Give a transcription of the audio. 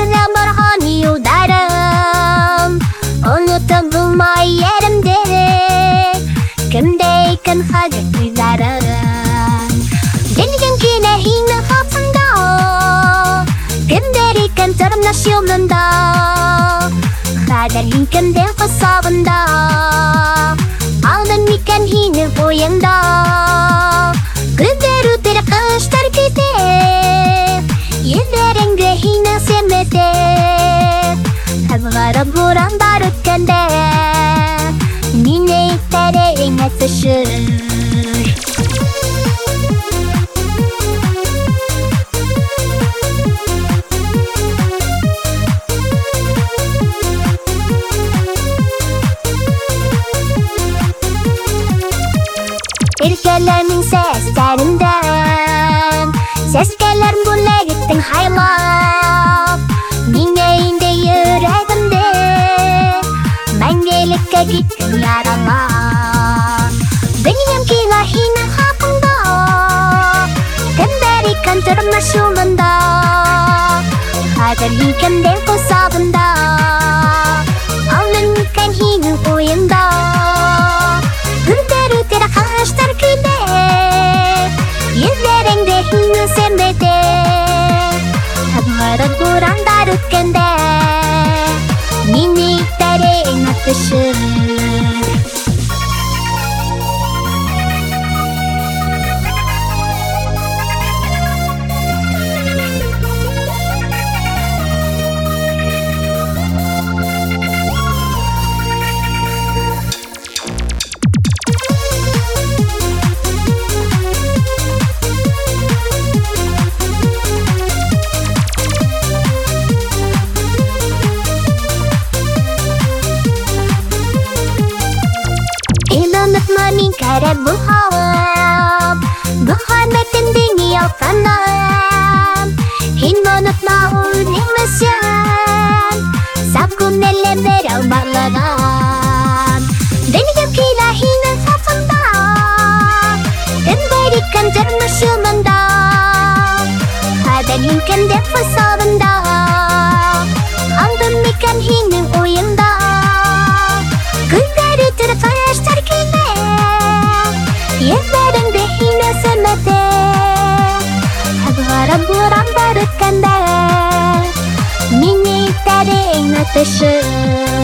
Бергә барған юлдарым Онотып булмай yerimде Кемдә икән хәзер күҙҙәрем Делгән килә һинең хаҡында Кемдәр икән тормош юлында Хәҙер һин кемдең ҡосағында Һыҙғырып бурандар үткәндә Мине иҫтәреңә төшөр Иркәләрнең сәстәрендән Сәскәләр бүләгеттең һайлап икән тормош юлында Хәҙер һин кемдең ҡосағында Алдың микән һинең уйыңда Күҙҙәр үтер ҡаштар килеп Йөҙҙәреңде һинең семетеп Һыҙғырып бурандар үткәндә Elon'un money kare bu hop Bu hormetin dini yok anam Hinonun maun himasyan Sabkun elle berav bağlanan Deneyim kila hinin safında Den verikan canım şumanda hinken defa sağında Andım mikan hinin uyunda paixão